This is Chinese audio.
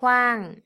黄